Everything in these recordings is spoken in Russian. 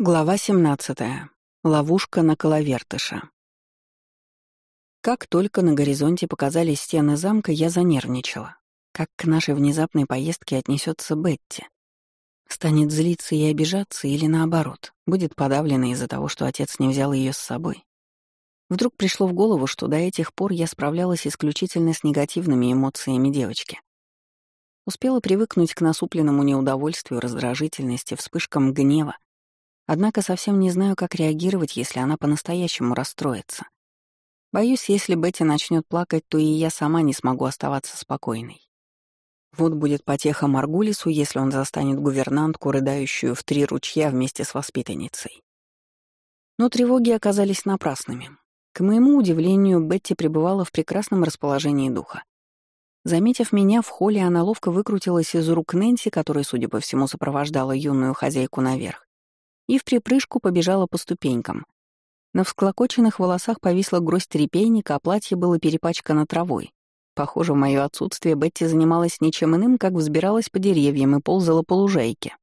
Глава 17. Ловушка на коловертыша. Как только на горизонте показались стены замка, я занервничала. Как к нашей внезапной поездке отнесется Бетти? Станет злиться и обижаться или наоборот, будет подавлена из-за того, что отец не взял ее с собой? Вдруг пришло в голову, что до этих пор я справлялась исключительно с негативными эмоциями девочки. Успела привыкнуть к насупленному неудовольствию, раздражительности, вспышкам гнева, Однако совсем не знаю, как реагировать, если она по-настоящему расстроится. Боюсь, если Бетти начнет плакать, то и я сама не смогу оставаться спокойной. Вот будет потеха Маргулису, если он застанет гувернантку, рыдающую в три ручья вместе с воспитанницей. Но тревоги оказались напрасными. К моему удивлению, Бетти пребывала в прекрасном расположении духа. Заметив меня в холле, она ловко выкрутилась из рук Нэнси, которая, судя по всему, сопровождала юную хозяйку наверх, и в припрыжку побежала по ступенькам. На всклокоченных волосах повисла гроздь трепейника, а платье было перепачкано травой. Похоже, в моё отсутствие Бетти занималась ничем иным, как взбиралась по деревьям и ползала по лужайке.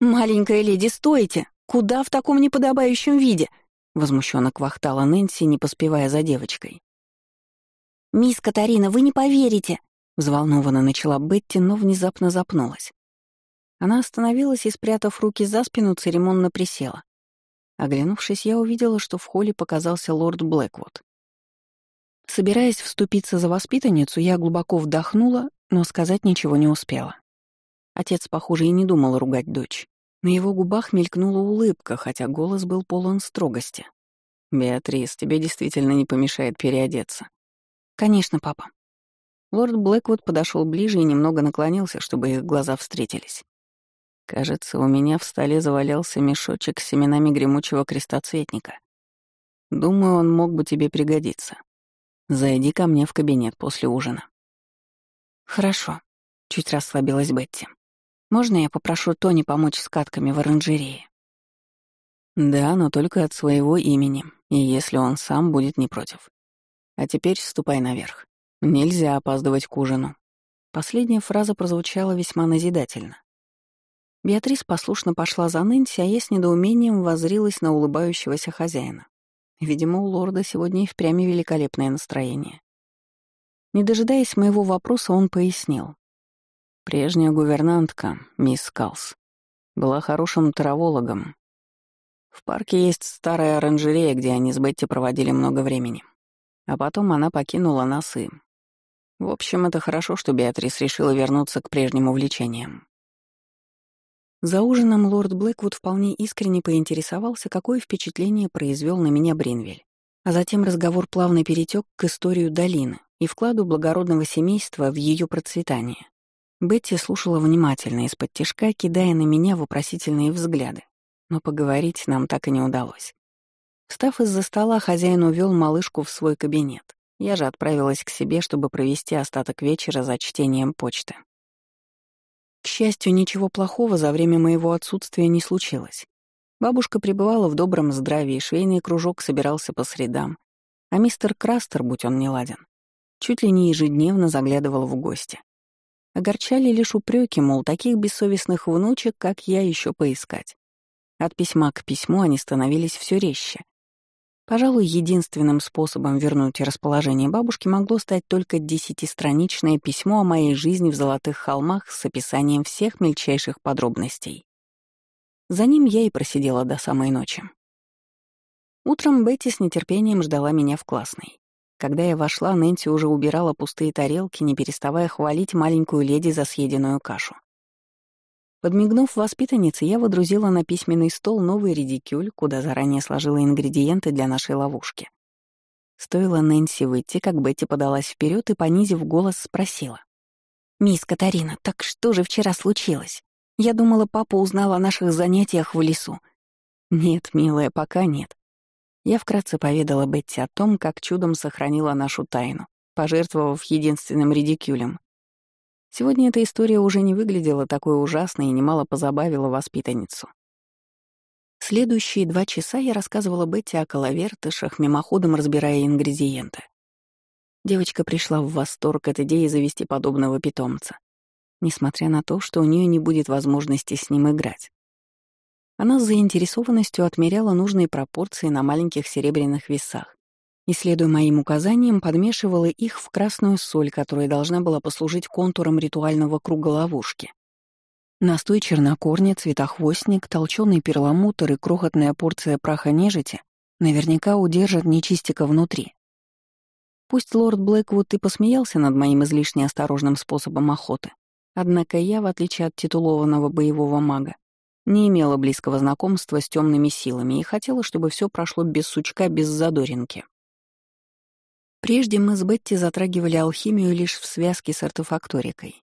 «Маленькая леди, стойте! Куда в таком неподобающем виде?» — возмущенно квахтала Нэнси, не поспевая за девочкой. «Мисс Катарина, вы не поверите!» — взволнованно начала Бетти, но внезапно запнулась. Она остановилась и, спрятав руки за спину, церемонно присела. Оглянувшись, я увидела, что в холле показался лорд Блэквуд. Собираясь вступиться за воспитанницу, я глубоко вдохнула, но сказать ничего не успела. Отец, похоже, и не думал ругать дочь. На его губах мелькнула улыбка, хотя голос был полон строгости. «Беатрис, тебе действительно не помешает переодеться». «Конечно, папа». Лорд Блэквуд подошел ближе и немного наклонился, чтобы их глаза встретились. Кажется, у меня в столе завалялся мешочек с семенами гремучего крестоцветника. Думаю, он мог бы тебе пригодиться. Зайди ко мне в кабинет после ужина. Хорошо. Чуть расслабилась Бетти. Можно я попрошу Тони помочь с катками в оранжерее? Да, но только от своего имени, и если он сам будет не против. А теперь ступай наверх. Нельзя опаздывать к ужину. Последняя фраза прозвучала весьма назидательно. Беатрис послушно пошла за Нэнси, а я с недоумением возрилась на улыбающегося хозяина. Видимо, у лорда сегодня и впрямь великолепное настроение. Не дожидаясь моего вопроса, он пояснил. Прежняя гувернантка, мисс Калс, была хорошим травологом. В парке есть старая оранжерея, где они с Бетти проводили много времени. А потом она покинула нас и... В общем, это хорошо, что Беатрис решила вернуться к прежним увлечениям. За ужином лорд Блэквуд вполне искренне поинтересовался, какое впечатление произвел на меня Бринвель. А затем разговор плавно перетек к историю долины и вкладу благородного семейства в ее процветание. Бетти слушала внимательно из-под тишка, кидая на меня вопросительные взгляды. Но поговорить нам так и не удалось. Встав из-за стола, хозяин увел малышку в свой кабинет. Я же отправилась к себе, чтобы провести остаток вечера за чтением почты. К счастью, ничего плохого за время моего отсутствия не случилось. Бабушка пребывала в добром здравии, швейный кружок собирался по средам, а мистер Крастер, будь он неладен, чуть ли не ежедневно заглядывал в гости. Огорчали лишь упреки, мол, таких бессовестных внучек, как я, еще поискать. От письма к письму они становились все резче. Пожалуй, единственным способом вернуть расположение бабушки могло стать только десятистраничное письмо о моей жизни в Золотых холмах с описанием всех мельчайших подробностей. За ним я и просидела до самой ночи. Утром Бетти с нетерпением ждала меня в классной. Когда я вошла, Нэнси уже убирала пустые тарелки, не переставая хвалить маленькую леди за съеденную кашу. Подмигнув воспитаннице, я водрузила на письменный стол новый редикюль, куда заранее сложила ингредиенты для нашей ловушки. Стоило Нэнси выйти, как Бетти подалась вперед и, понизив голос, спросила. «Мисс Катарина, так что же вчера случилось? Я думала, папа узнал о наших занятиях в лесу». «Нет, милая, пока нет». Я вкратце поведала Бетти о том, как чудом сохранила нашу тайну, пожертвовав единственным редикюлем, Сегодня эта история уже не выглядела такой ужасной и немало позабавила воспитанницу. Следующие два часа я рассказывала Бетти о коловертышах, мимоходом разбирая ингредиенты. Девочка пришла в восторг от идеи завести подобного питомца, несмотря на то, что у нее не будет возможности с ним играть. Она с заинтересованностью отмеряла нужные пропорции на маленьких серебряных весах и, следуя моим указаниям, подмешивала их в красную соль, которая должна была послужить контуром ритуального круга ловушки. Настой чернокорня, цветохвостник, толченый перламутр и крохотная порция праха нежити наверняка удержат нечистика внутри. Пусть лорд Блэквуд и посмеялся над моим излишне осторожным способом охоты, однако я, в отличие от титулованного боевого мага, не имела близкого знакомства с темными силами и хотела, чтобы все прошло без сучка, без задоринки. Прежде мы с Бетти затрагивали алхимию лишь в связке с артефакторикой.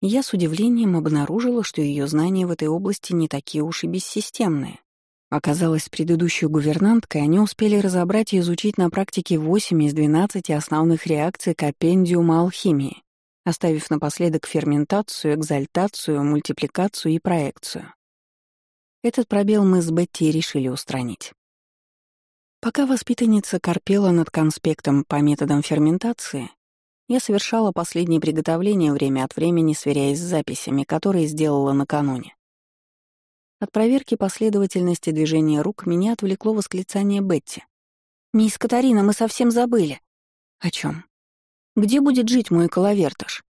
Я с удивлением обнаружила, что ее знания в этой области не такие уж и бессистемные. Оказалось, предыдущей гувернанткой они успели разобрать и изучить на практике 8 из 12 основных реакций копендиума алхимии, оставив напоследок ферментацию, экзальтацию, мультипликацию и проекцию. Этот пробел мы с Бетти решили устранить. Пока воспитанница корпела над конспектом по методам ферментации, я совершала последние приготовления время от времени, сверяясь с записями, которые сделала накануне. От проверки последовательности движения рук меня отвлекло восклицание Бетти. «Мисс Катарина, мы совсем забыли». «О чем? Где будет жить мой коловертыш?»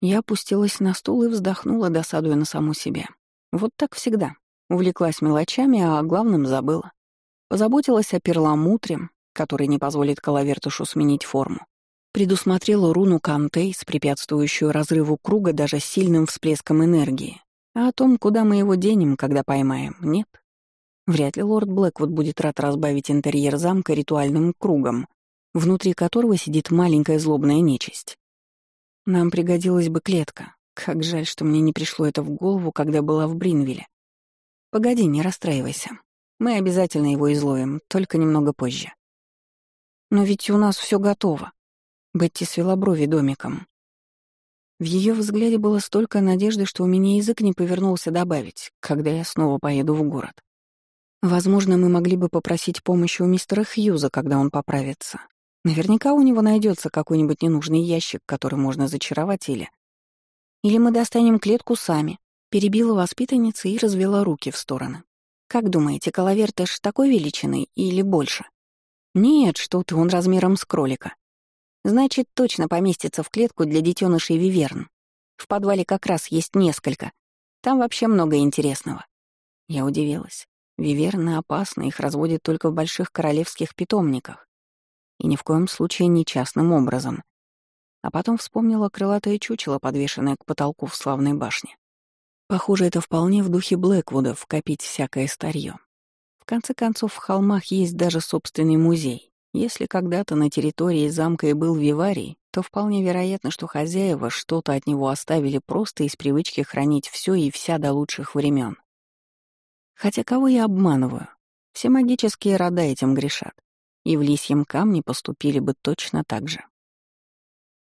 Я опустилась на стул и вздохнула, досадуя на саму себя. Вот так всегда. Увлеклась мелочами, а о главном забыла. Позаботилась о перламутре, который не позволит Калавертушу сменить форму. Предусмотрела руну Кантейс, препятствующую разрыву круга даже сильным всплеском энергии. А о том, куда мы его денем, когда поймаем, нет. Вряд ли лорд Блэквуд будет рад разбавить интерьер замка ритуальным кругом, внутри которого сидит маленькая злобная нечисть. Нам пригодилась бы клетка. Как жаль, что мне не пришло это в голову, когда была в Бринвилле. Погоди, не расстраивайся. Мы обязательно его изловим, только немного позже. Но ведь у нас все готово. Бетти свела брови домиком. В ее взгляде было столько надежды, что у меня язык не повернулся добавить, когда я снова поеду в город. Возможно, мы могли бы попросить помощи у мистера Хьюза, когда он поправится. Наверняка у него найдется какой-нибудь ненужный ящик, который можно зачаровать или... Или мы достанем клетку сами. Перебила воспитанница и развела руки в стороны. Как думаете, коловертыш такой величины или больше? Нет, что ты, он размером с кролика. Значит, точно поместится в клетку для детенышей виверн. В подвале как раз есть несколько. Там вообще много интересного. Я удивилась. Виверны опасны, их разводят только в больших королевских питомниках. И ни в коем случае не частным образом. А потом вспомнила крылатое чучело, подвешенное к потолку в славной башне. Похоже, это вполне в духе Блэквудов — копить всякое старье. В конце концов, в холмах есть даже собственный музей. Если когда-то на территории замка и был виварий, то вполне вероятно, что хозяева что-то от него оставили просто из привычки хранить все и вся до лучших времен. Хотя кого я обманываю? Все магические рода этим грешат. И в лисьем камне поступили бы точно так же.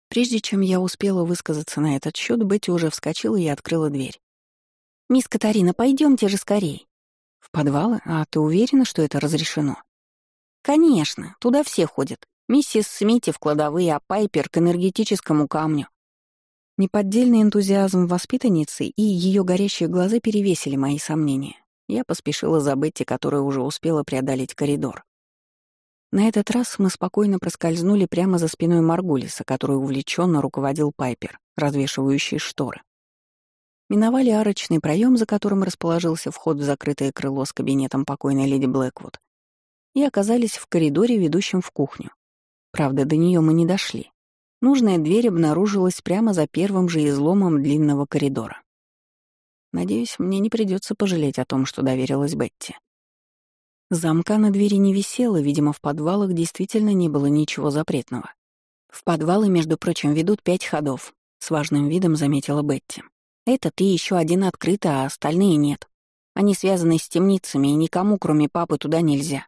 Прежде чем я успела высказаться на этот счет, Бетти уже вскочила и открыла дверь. «Мисс Катарина, пойдемте же скорей». «В подвалы? А ты уверена, что это разрешено?» «Конечно, туда все ходят. Миссис Смити в кладовые, а Пайпер к энергетическому камню». Неподдельный энтузиазм воспитанницы и ее горящие глаза перевесили мои сомнения. Я поспешила за Бетти, которая уже успела преодолеть коридор. На этот раз мы спокойно проскользнули прямо за спиной Маргулиса, который увлеченно руководил Пайпер, развешивающий шторы. Миновали арочный проем, за которым расположился вход в закрытое крыло с кабинетом покойной леди Блэквуд, и оказались в коридоре, ведущем в кухню. Правда, до нее мы не дошли. Нужная дверь обнаружилась прямо за первым же изломом длинного коридора. Надеюсь, мне не придется пожалеть о том, что доверилась Бетти. Замка на двери не висело, видимо, в подвалах действительно не было ничего запретного. В подвалы, между прочим, ведут пять ходов, с важным видом заметила Бетти. Этот и еще один открыт, а остальные нет. Они связаны с темницами, и никому, кроме папы, туда нельзя.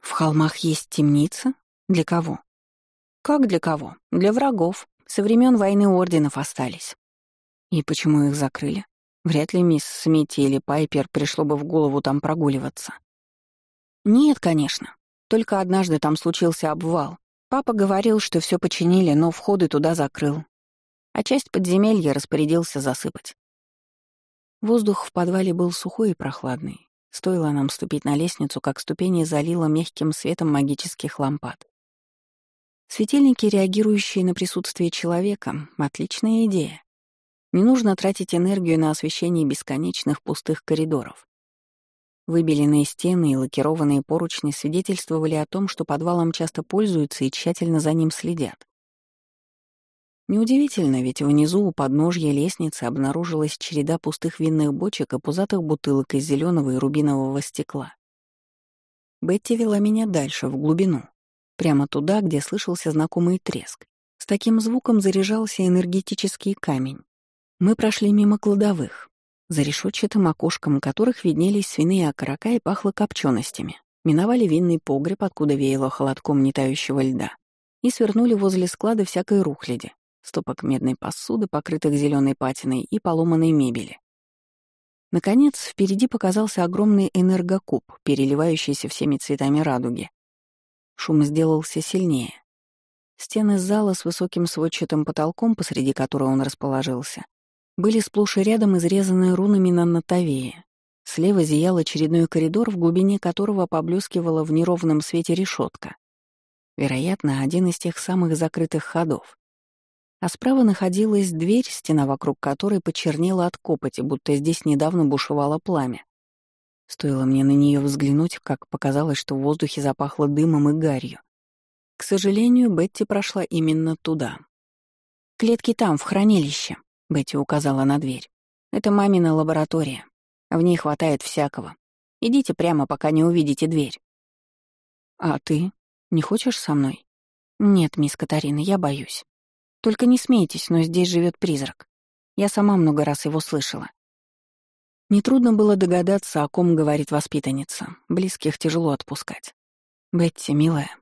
В холмах есть темница? Для кого? Как для кого? Для врагов. Со времен войны орденов остались. И почему их закрыли? Вряд ли мисс Смити или Пайпер пришло бы в голову там прогуливаться. Нет, конечно. Только однажды там случился обвал. Папа говорил, что все починили, но входы туда закрыл а часть подземелья распорядился засыпать. Воздух в подвале был сухой и прохладный. Стоило нам ступить на лестницу, как ступени залило мягким светом магических лампад. Светильники, реагирующие на присутствие человека — отличная идея. Не нужно тратить энергию на освещение бесконечных пустых коридоров. Выбеленные стены и лакированные поручни свидетельствовали о том, что подвалом часто пользуются и тщательно за ним следят. Неудивительно, ведь внизу у подножья лестницы обнаружилась череда пустых винных бочек и пузатых бутылок из зеленого и рубинового стекла. Бетти вела меня дальше, в глубину, прямо туда, где слышался знакомый треск. С таким звуком заряжался энергетический камень. Мы прошли мимо кладовых, за решетчатым окошком которых виднелись свиные окорока и пахло копченостями. Миновали винный погреб, откуда веяло холодком нетающего льда, и свернули возле склада всякой рухляди, стопок медной посуды, покрытых зеленой патиной и поломанной мебели. Наконец, впереди показался огромный энергокуб, переливающийся всеми цветами радуги. Шум сделался сильнее. Стены зала с высоким сводчатым потолком, посреди которого он расположился, были сплошь и рядом изрезаны рунами на нотовее. Слева зиял очередной коридор, в глубине которого поблескивала в неровном свете решетка. Вероятно, один из тех самых закрытых ходов. А справа находилась дверь, стена вокруг которой почернела от копоти, будто здесь недавно бушевало пламя. Стоило мне на нее взглянуть, как показалось, что в воздухе запахло дымом и гарью. К сожалению, Бетти прошла именно туда. «Клетки там, в хранилище», — Бетти указала на дверь. «Это мамина лаборатория. В ней хватает всякого. Идите прямо, пока не увидите дверь». «А ты? Не хочешь со мной?» «Нет, мисс Катарина, я боюсь». Только не смейтесь, но здесь живет призрак. Я сама много раз его слышала. Нетрудно было догадаться, о ком говорит воспитанница. Близких тяжело отпускать. «Бетти, милая».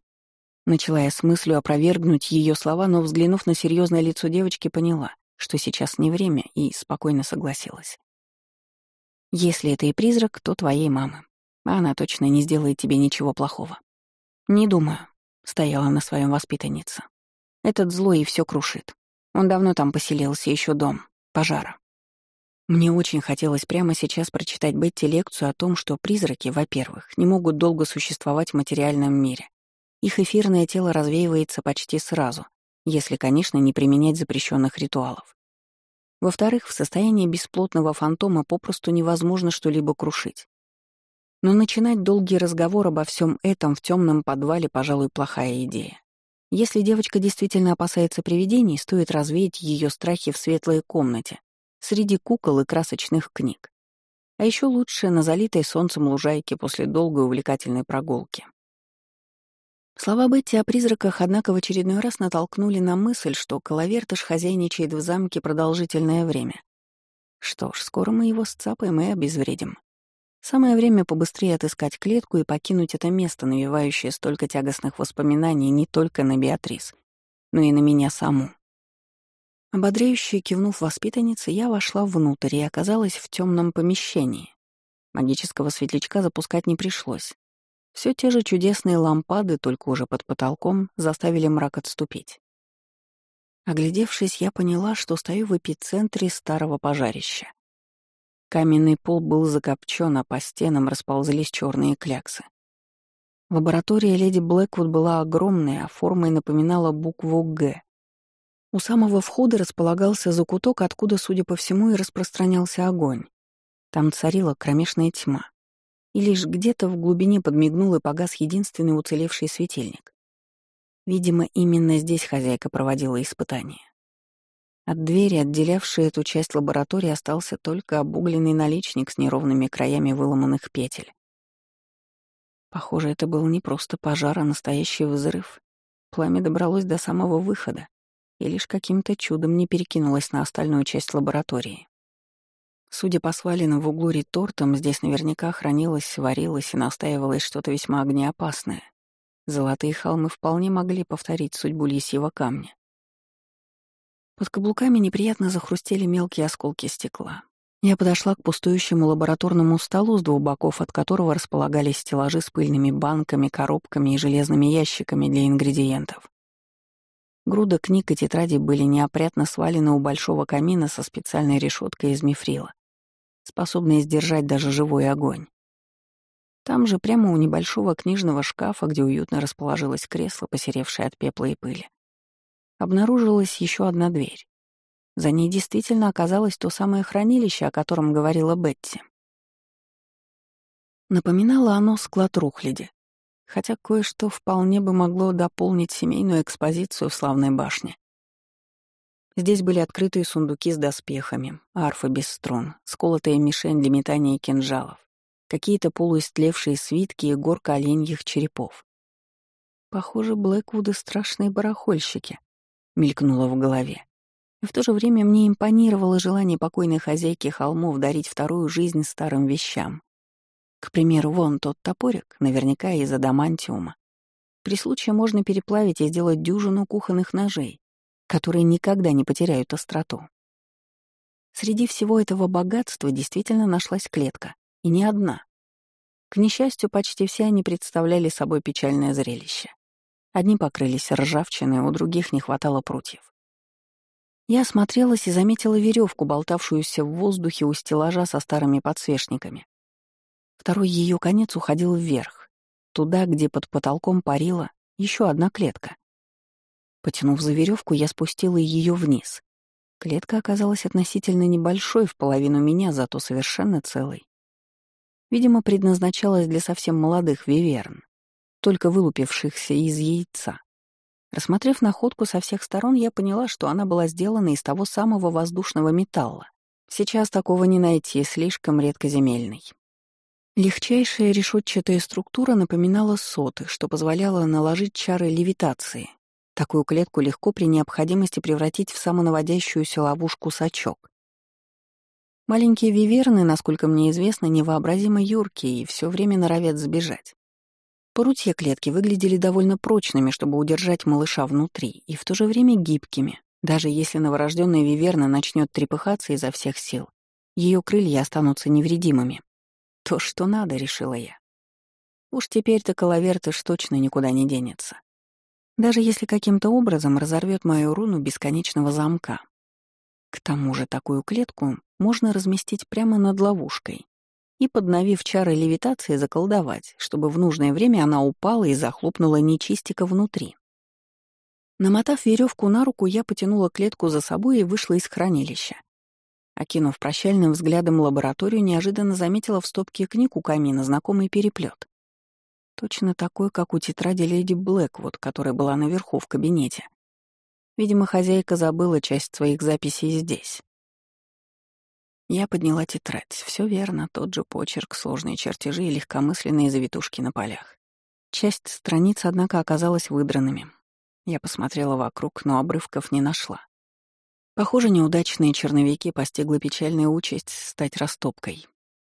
Начала я с мыслью опровергнуть ее слова, но, взглянув на серьезное лицо девочки, поняла, что сейчас не время, и спокойно согласилась. «Если это и призрак, то твоей мамы. Она точно не сделает тебе ничего плохого». «Не думаю», — стояла на своем воспитаннице. Этот злой и все крушит. Он давно там поселился, еще дом, пожара. Мне очень хотелось прямо сейчас прочитать Бетти лекцию о том, что призраки, во-первых, не могут долго существовать в материальном мире. Их эфирное тело развеивается почти сразу, если, конечно, не применять запрещенных ритуалов. Во-вторых, в состоянии бесплотного фантома попросту невозможно что-либо крушить. Но начинать долгий разговор обо всем этом в темном подвале, пожалуй, плохая идея. Если девочка действительно опасается привидений, стоит развеять ее страхи в светлой комнате, среди кукол и красочных книг. А еще лучше на залитой солнцем лужайке после долгой увлекательной прогулки. Слова Бетти о призраках, однако, в очередной раз натолкнули на мысль, что Калавертыш хозяйничает в замке продолжительное время. Что ж, скоро мы его сцапаем и обезвредим. Самое время побыстрее отыскать клетку и покинуть это место, навевающее столько тягостных воспоминаний не только на Беатрис, но и на меня саму. Ободряюще кивнув воспитаннице, я вошла внутрь и оказалась в темном помещении. Магического светлячка запускать не пришлось. Все те же чудесные лампады, только уже под потолком, заставили мрак отступить. Оглядевшись, я поняла, что стою в эпицентре старого пожарища. Каменный пол был закопчен, а по стенам расползлись черные кляксы. Лаборатория леди Блэквуд была огромная, а формой напоминала букву «Г». У самого входа располагался закуток, откуда, судя по всему, и распространялся огонь. Там царила кромешная тьма. И лишь где-то в глубине подмигнул и погас единственный уцелевший светильник. Видимо, именно здесь хозяйка проводила испытания. От двери, отделявшей эту часть лаборатории, остался только обугленный наличник с неровными краями выломанных петель. Похоже, это был не просто пожар, а настоящий взрыв. Пламя добралось до самого выхода и лишь каким-то чудом не перекинулось на остальную часть лаборатории. Судя по сваленным в углу ретортам, здесь наверняка хранилось, варилось и настаивалось что-то весьма огнеопасное. Золотые холмы вполне могли повторить судьбу лисьего камня. Под каблуками неприятно захрустели мелкие осколки стекла. Я подошла к пустующему лабораторному столу, с двух боков от которого располагались стеллажи с пыльными банками, коробками и железными ящиками для ингредиентов. Груда книг и тетрадей были неопрятно свалены у большого камина со специальной решеткой из мифрила. способные сдержать даже живой огонь. Там же, прямо у небольшого книжного шкафа, где уютно расположилось кресло, посеревшее от пепла и пыли, обнаружилась еще одна дверь. За ней действительно оказалось то самое хранилище, о котором говорила Бетти. Напоминало оно склад рухляди, хотя кое-что вполне бы могло дополнить семейную экспозицию в славной башне. Здесь были открытые сундуки с доспехами, арфы без струн, сколотая мишень для метания кинжалов, какие-то полуистлевшие свитки и горка оленьих черепов. Похоже, Блэквуды — страшные барахольщики, — мелькнуло в голове. И в то же время мне импонировало желание покойной хозяйки холмов дарить вторую жизнь старым вещам. К примеру, вон тот топорик, наверняка из адамантиума. При случае можно переплавить и сделать дюжину кухонных ножей, которые никогда не потеряют остроту. Среди всего этого богатства действительно нашлась клетка, и не одна. К несчастью, почти все они представляли собой печальное зрелище. Одни покрылись ржавчиной, у других не хватало прутьев. Я осмотрелась и заметила веревку, болтавшуюся в воздухе у стеллажа со старыми подсвечниками. Второй ее конец уходил вверх, туда, где под потолком парила еще одна клетка. Потянув за веревку, я спустила ее вниз. Клетка оказалась относительно небольшой, в половину меня, зато совершенно целой. Видимо, предназначалась для совсем молодых виверн, только вылупившихся из яйца. Рассмотрев находку со всех сторон, я поняла, что она была сделана из того самого воздушного металла. Сейчас такого не найти, слишком редкоземельный. Легчайшая решетчатая структура напоминала соты, что позволяло наложить чары левитации. Такую клетку легко при необходимости превратить в самонаводящуюся ловушку-сачок. Маленькие виверны, насколько мне известно, невообразимо юркие и все время норовят сбежать. Прутья клетки выглядели довольно прочными, чтобы удержать малыша внутри, и в то же время гибкими. Даже если новорожденная виверна начнет трепыхаться изо всех сил, ее крылья останутся невредимыми. То, что надо, решила я. Уж теперь-то коловертыш точно никуда не денется. Даже если каким-то образом разорвет мою руну бесконечного замка. К тому же такую клетку можно разместить прямо над ловушкой и, подновив чары левитации, заколдовать, чтобы в нужное время она упала и захлопнула нечистика внутри. Намотав веревку на руку, я потянула клетку за собой и вышла из хранилища. Окинув прощальным взглядом лабораторию, неожиданно заметила в стопке книг у камина знакомый переплет. Точно такой, как у тетради леди Блэквуд, которая была наверху в кабинете. Видимо, хозяйка забыла часть своих записей здесь. Я подняла тетрадь. Все верно, тот же почерк, сложные чертежи и легкомысленные завитушки на полях. Часть страниц, однако, оказалась выдранными. Я посмотрела вокруг, но обрывков не нашла. Похоже, неудачные черновики постигла печальная участь стать растопкой.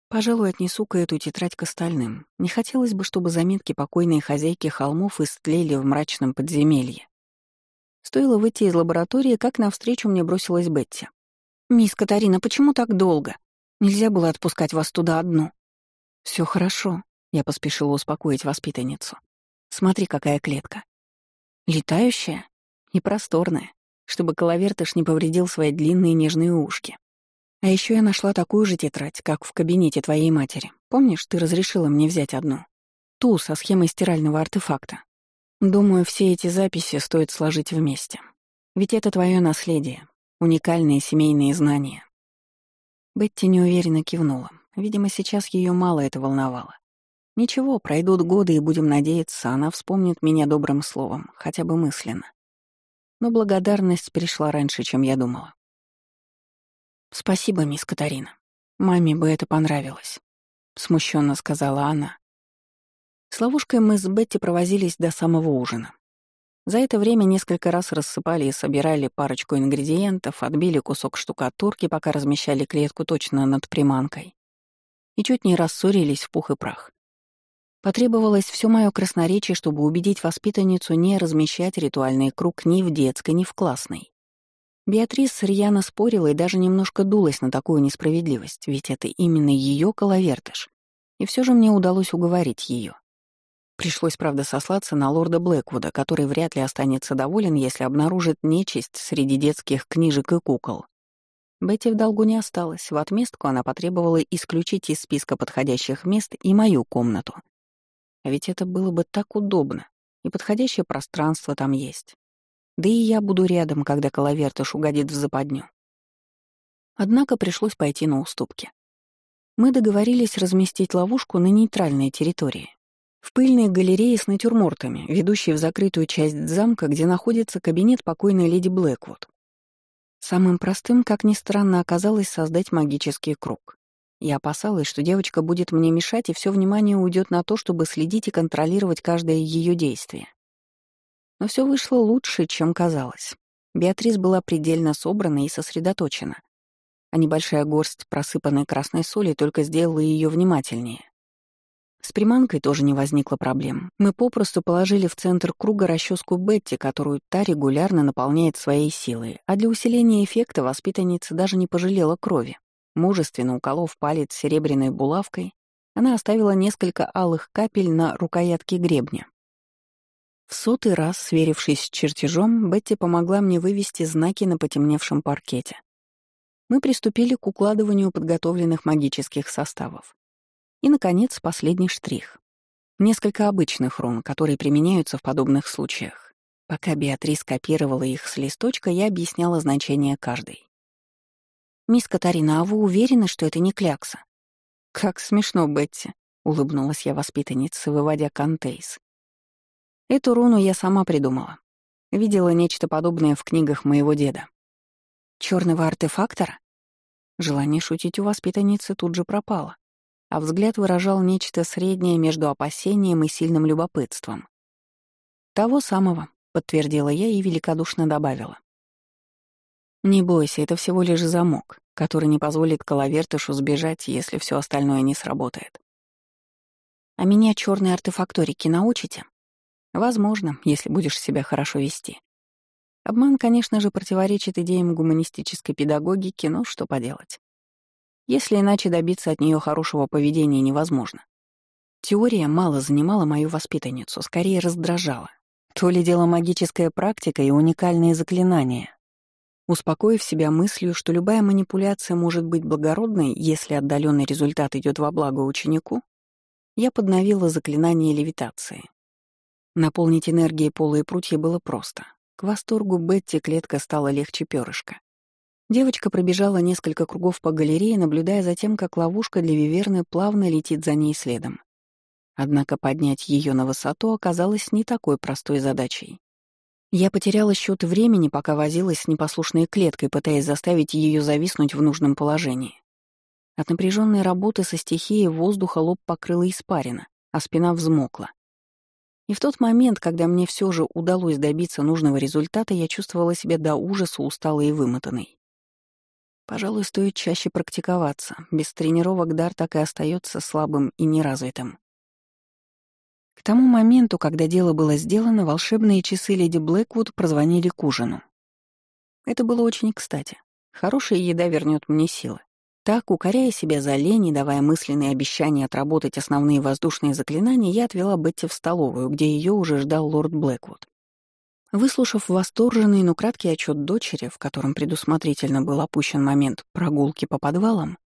Пожалуй, отнесу-ка эту тетрадь к остальным. Не хотелось бы, чтобы заметки покойной хозяйки холмов истлели в мрачном подземелье. Стоило выйти из лаборатории, как навстречу мне бросилась Бетти. «Мисс Катарина, почему так долго? Нельзя было отпускать вас туда одну». Все хорошо», — я поспешила успокоить воспитанницу. «Смотри, какая клетка. Летающая и просторная, чтобы Коловертыш не повредил свои длинные нежные ушки. А еще я нашла такую же тетрадь, как в кабинете твоей матери. Помнишь, ты разрешила мне взять одну? Ту со схемой стирального артефакта. Думаю, все эти записи стоит сложить вместе. Ведь это твое наследие, уникальные семейные знания. Бетти неуверенно кивнула. Видимо, сейчас ее мало это волновало. Ничего, пройдут годы, и будем надеяться, она вспомнит меня добрым словом, хотя бы мысленно. Но благодарность пришла раньше, чем я думала. «Спасибо, мисс Катарина. Маме бы это понравилось», — смущенно сказала она. С ловушкой мы с Бетти провозились до самого ужина. За это время несколько раз рассыпали и собирали парочку ингредиентов, отбили кусок штукатурки, пока размещали клетку точно над приманкой. И чуть не рассорились в пух и прах. Потребовалось все мое красноречие, чтобы убедить воспитанницу не размещать ритуальный круг ни в детской, ни в классной. Беатрис рьяно спорила и даже немножко дулась на такую несправедливость, ведь это именно ее коловертыш. И все же мне удалось уговорить ее. Пришлось, правда, сослаться на лорда Блэквуда, который вряд ли останется доволен, если обнаружит нечисть среди детских книжек и кукол. Бетти в долгу не осталась. В отместку она потребовала исключить из списка подходящих мест и мою комнату. А ведь это было бы так удобно, и подходящее пространство там есть. Да и я буду рядом, когда Коловертыш угодит в западню. Однако пришлось пойти на уступки. Мы договорились разместить ловушку на нейтральной территории. В пыльной галерее с натюрмортами, ведущей в закрытую часть замка, где находится кабинет покойной леди Блэквуд. Самым простым, как ни странно, оказалось создать магический круг. Я опасалась, что девочка будет мне мешать, и все внимание уйдет на то, чтобы следить и контролировать каждое ее действие. Но все вышло лучше, чем казалось. Беатрис была предельно собрана и сосредоточена, а небольшая горсть просыпанной красной соли только сделала ее внимательнее. С приманкой тоже не возникло проблем. Мы попросту положили в центр круга расческу Бетти, которую та регулярно наполняет своей силой, а для усиления эффекта воспитанница даже не пожалела крови. Мужественно уколов палец серебряной булавкой, она оставила несколько алых капель на рукоятке гребня. В сотый раз, сверившись с чертежом, Бетти помогла мне вывести знаки на потемневшем паркете. Мы приступили к укладыванию подготовленных магических составов. И, наконец, последний штрих. Несколько обычных рун, которые применяются в подобных случаях. Пока Беатрис копировала их с листочка, я объясняла значение каждой. «Мисс Катарина, а вы уверены, что это не клякса?» «Как смешно, Бетти», — улыбнулась я воспитаннице, выводя контейс. «Эту руну я сама придумала. Видела нечто подобное в книгах моего деда. Черного артефактора?» Желание шутить у воспитанницы тут же пропало а взгляд выражал нечто среднее между опасением и сильным любопытством. «Того самого», — подтвердила я и великодушно добавила. «Не бойся, это всего лишь замок, который не позволит Коловертышу сбежать, если все остальное не сработает. А меня черной артефакторике научите? Возможно, если будешь себя хорошо вести. Обман, конечно же, противоречит идеям гуманистической педагогики, но что поделать если иначе добиться от нее хорошего поведения невозможно. Теория мало занимала мою воспитанницу, скорее раздражала. То ли дело магическая практика и уникальные заклинания. Успокоив себя мыслью, что любая манипуляция может быть благородной, если отдаленный результат идет во благо ученику, я подновила заклинание левитации. Наполнить энергией полые прутья было просто. К восторгу Бетти клетка стала легче перышка. Девочка пробежала несколько кругов по галерее, наблюдая за тем, как ловушка для Виверны плавно летит за ней следом. Однако поднять ее на высоту оказалось не такой простой задачей. Я потеряла счет времени, пока возилась с непослушной клеткой, пытаясь заставить ее зависнуть в нужном положении. От напряженной работы со стихией воздуха лоб покрыла испарина, а спина взмокла. И в тот момент, когда мне все же удалось добиться нужного результата, я чувствовала себя до ужаса усталой и вымотанной. Пожалуй, стоит чаще практиковаться. Без тренировок дар так и остается слабым и неразвитым. К тому моменту, когда дело было сделано, волшебные часы леди Блэквуд прозвонили к ужину. Это было очень кстати. Хорошая еда вернет мне силы. Так, укоряя себя за лень и давая мысленные обещания отработать основные воздушные заклинания, я отвела Бетти в столовую, где ее уже ждал лорд Блэквуд. Выслушав восторженный, но краткий отчет дочери, в котором предусмотрительно был опущен момент прогулки по подвалам,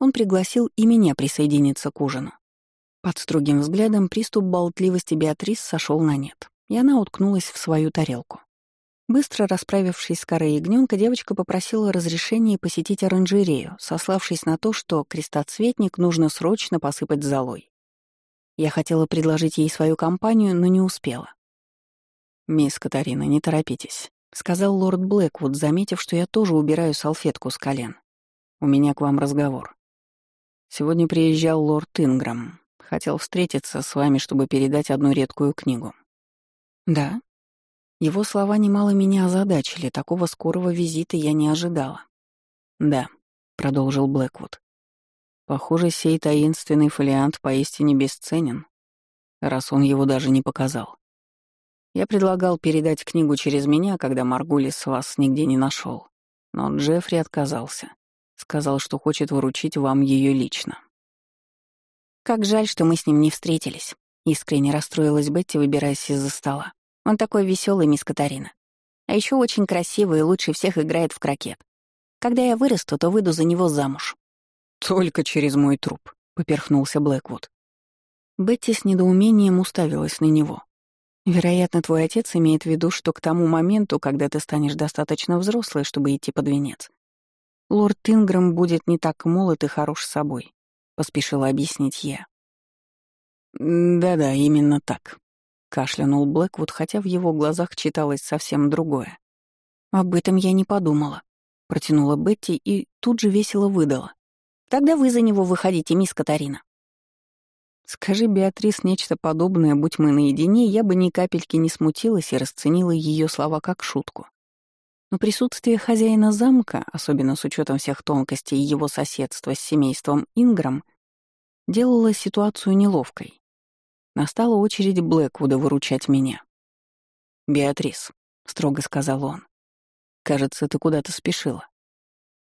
он пригласил и меня присоединиться к ужину. Под строгим взглядом приступ болтливости Беатрис сошел на нет, и она уткнулась в свою тарелку. Быстро расправившись с корой ягнёнка, девочка попросила разрешения посетить оранжерею, сославшись на то, что крестоцветник нужно срочно посыпать золой. Я хотела предложить ей свою компанию, но не успела. «Мисс Катарина, не торопитесь», — сказал лорд Блэквуд, заметив, что я тоже убираю салфетку с колен. «У меня к вам разговор. Сегодня приезжал лорд Инграм. Хотел встретиться с вами, чтобы передать одну редкую книгу». «Да?» Его слова немало меня озадачили, такого скорого визита я не ожидала. «Да», — продолжил Блэквуд. «Похоже, сей таинственный фолиант поистине бесценен, раз он его даже не показал. Я предлагал передать книгу через меня, когда Маргулис вас нигде не нашел, но Джеффри отказался. Сказал, что хочет выручить вам ее лично. «Как жаль, что мы с ним не встретились», — искренне расстроилась Бетти, выбираясь из-за стола. «Он такой веселый, мисс Катарина. А еще очень красивый и лучше всех играет в крокет. Когда я вырасту, то выйду за него замуж». «Только через мой труп», — поперхнулся Блэквуд. Бетти с недоумением уставилась на него. «Вероятно, твой отец имеет в виду, что к тому моменту, когда ты станешь достаточно взрослой, чтобы идти под венец, лорд Инграм будет не так молод и хорош собой», — поспешила объяснить я. «Да-да, именно так», — кашлянул Блэквуд, хотя в его глазах читалось совсем другое. «Об этом я не подумала», — протянула Бетти и тут же весело выдала. «Тогда вы за него выходите, мисс Катарина». Скажи, Беатрис, нечто подобное, будь мы наедине, я бы ни капельки не смутилась и расценила ее слова как шутку. Но присутствие хозяина замка, особенно с учетом всех тонкостей его соседства с семейством Инграм, делало ситуацию неловкой. Настала очередь Блэквуда выручать меня. «Беатрис», — строго сказал он, — «кажется, ты куда-то спешила».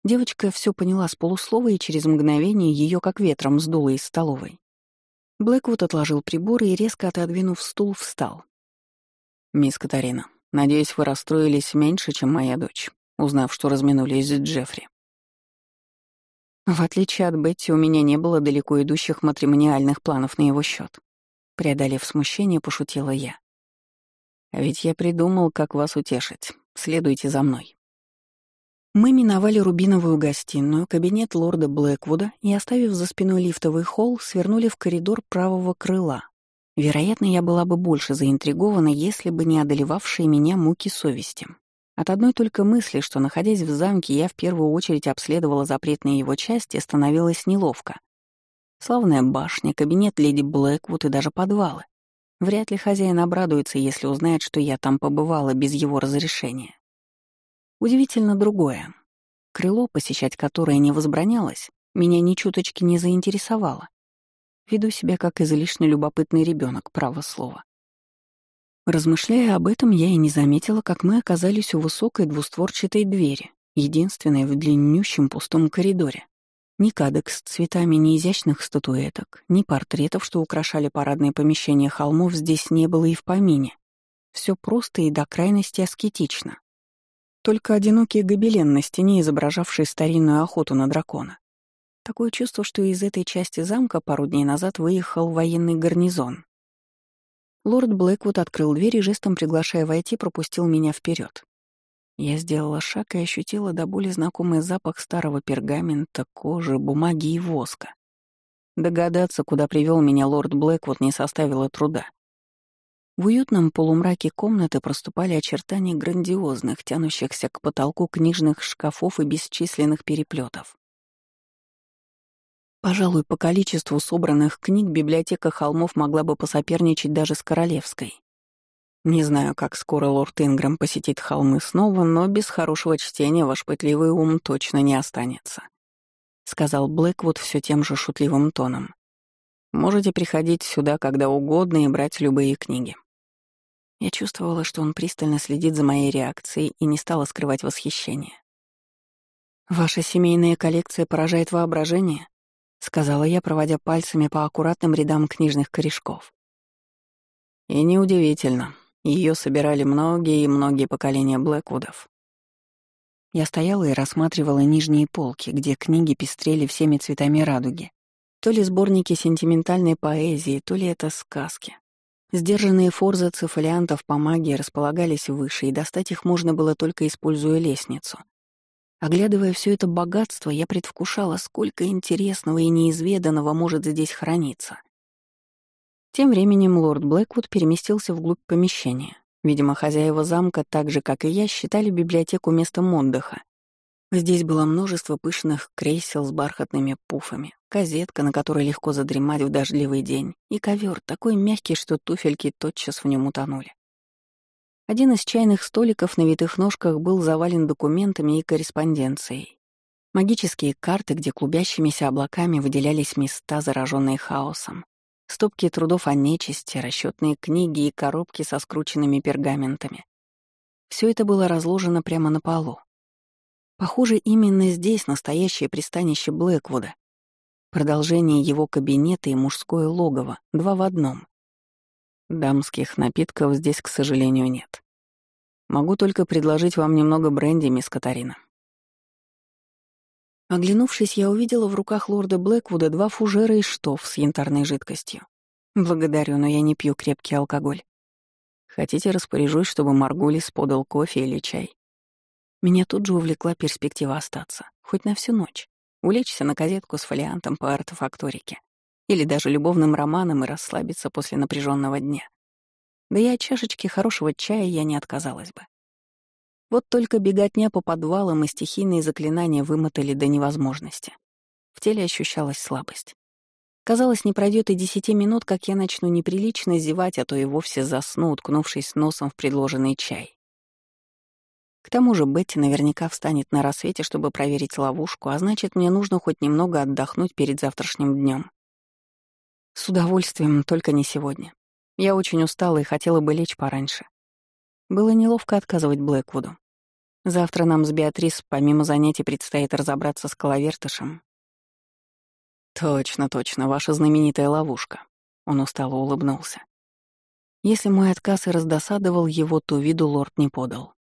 Девочка все поняла с полуслова, и через мгновение ее как ветром сдуло из столовой. Блэквуд отложил приборы и, резко отодвинув стул, встал. «Мисс Катарина, надеюсь, вы расстроились меньше, чем моя дочь, узнав, что разминулись с Джеффри». В отличие от Бетти, у меня не было далеко идущих матримониальных планов на его счет. Преодолев смущение, пошутила я. «А ведь я придумал, как вас утешить. Следуйте за мной». Мы миновали рубиновую гостиную, кабинет лорда Блэквуда и, оставив за спиной лифтовый холл, свернули в коридор правого крыла. Вероятно, я была бы больше заинтригована, если бы не одолевавшие меня муки совести. От одной только мысли, что, находясь в замке, я в первую очередь обследовала запретные его части, становилось неловко. Славная башня, кабинет леди Блэквуд и даже подвалы. Вряд ли хозяин обрадуется, если узнает, что я там побывала без его разрешения. Удивительно другое. Крыло, посещать которое не возбранялось, меня ни чуточки не заинтересовало. Веду себя как излишне любопытный ребенок, право слова. Размышляя об этом, я и не заметила, как мы оказались у высокой двустворчатой двери, единственной в длиннющем пустом коридоре. Ни кадок с цветами, ни изящных статуэток, ни портретов, что украшали парадные помещения холмов, здесь не было и в помине. Все просто и до крайности аскетично. Только одинокий гобелен на стене, изображавший старинную охоту на дракона. Такое чувство, что из этой части замка пару дней назад выехал военный гарнизон. Лорд Блэквуд открыл дверь и жестом приглашая войти, пропустил меня вперед. Я сделала шаг и ощутила до боли знакомый запах старого пергамента, кожи, бумаги и воска. Догадаться, куда привел меня лорд Блэквуд, не составило труда. В уютном полумраке комнаты проступали очертания грандиозных, тянущихся к потолку книжных шкафов и бесчисленных переплетов. Пожалуй, по количеству собранных книг библиотека холмов могла бы посоперничать даже с королевской. Не знаю, как скоро лорд Ингрэм посетит холмы снова, но без хорошего чтения ваш пытливый ум точно не останется», — сказал Блэквуд все тем же шутливым тоном. «Можете приходить сюда когда угодно и брать любые книги. Я чувствовала, что он пристально следит за моей реакцией и не стала скрывать восхищение. «Ваша семейная коллекция поражает воображение», — сказала я, проводя пальцами по аккуратным рядам книжных корешков. «И неудивительно. Ее собирали многие и многие поколения Блэквудов». Я стояла и рассматривала нижние полки, где книги пестрели всеми цветами радуги. То ли сборники сентиментальной поэзии, то ли это сказки. Сдержанные форзацы фолиантов по магии располагались выше, и достать их можно было только используя лестницу. Оглядывая все это богатство, я предвкушала, сколько интересного и неизведанного может здесь храниться. Тем временем лорд Блэквуд переместился вглубь помещения. Видимо, хозяева замка, так же, как и я, считали библиотеку местом отдыха, Здесь было множество пышных кресел с бархатными пуфами, козетка, на которой легко задремать в дождливый день, и ковер такой мягкий, что туфельки тотчас в нем утонули. Один из чайных столиков на витых ножках был завален документами и корреспонденцией. Магические карты, где клубящимися облаками выделялись места, зараженные хаосом, стопки трудов о нечисти, расчетные книги и коробки со скрученными пергаментами. Все это было разложено прямо на полу. Похоже, именно здесь настоящее пристанище Блэквуда. Продолжение его кабинета и мужское логово, два в одном. Дамских напитков здесь, к сожалению, нет. Могу только предложить вам немного бренди, мисс Катарина. Оглянувшись, я увидела в руках лорда Блэквуда два фужера и штоф с янтарной жидкостью. Благодарю, но я не пью крепкий алкоголь. Хотите, распоряжусь, чтобы Маргулис подал кофе или чай? Меня тут же увлекла перспектива остаться, хоть на всю ночь, улечься на газетку с фолиантом по артефакторике или даже любовным романом и расслабиться после напряженного дня. Да и от чашечки хорошего чая я не отказалась бы. Вот только беготня по подвалам и стихийные заклинания вымотали до невозможности. В теле ощущалась слабость. Казалось, не пройдет и десяти минут, как я начну неприлично зевать, а то и вовсе засну, уткнувшись носом в предложенный чай. К тому же Бетти наверняка встанет на рассвете, чтобы проверить ловушку, а значит, мне нужно хоть немного отдохнуть перед завтрашним днем. С удовольствием, только не сегодня. Я очень устала и хотела бы лечь пораньше. Было неловко отказывать Блэквуду. Завтра нам с Беатрис помимо занятий предстоит разобраться с коловертышем. «Точно, точно, ваша знаменитая ловушка», — он устало улыбнулся. Если мой отказ и раздосадовал его, то виду лорд не подал.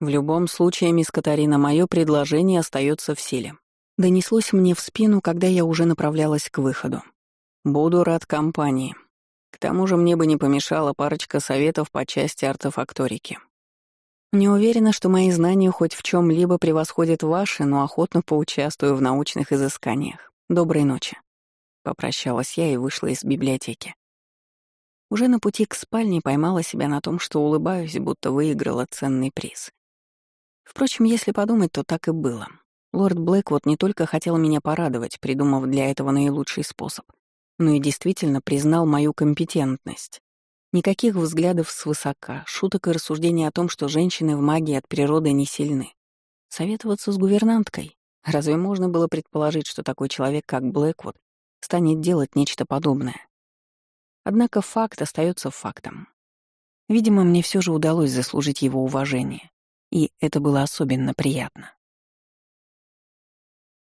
«В любом случае, мисс Катарина, мое предложение остается в силе», донеслось мне в спину, когда я уже направлялась к выходу. «Буду рад компании. К тому же мне бы не помешала парочка советов по части артефакторики. Не уверена, что мои знания хоть в чем либо превосходят ваши, но охотно поучаствую в научных изысканиях. Доброй ночи. Попрощалась я и вышла из библиотеки. Уже на пути к спальне поймала себя на том, что улыбаюсь, будто выиграла ценный приз. Впрочем, если подумать, то так и было. Лорд Блэквуд не только хотел меня порадовать, придумав для этого наилучший способ — но и действительно признал мою компетентность. Никаких взглядов свысока, шуток и рассуждений о том, что женщины в магии от природы не сильны. Советоваться с гувернанткой? Разве можно было предположить, что такой человек, как Блэквуд, станет делать нечто подобное? Однако факт остается фактом. Видимо, мне все же удалось заслужить его уважение, и это было особенно приятно.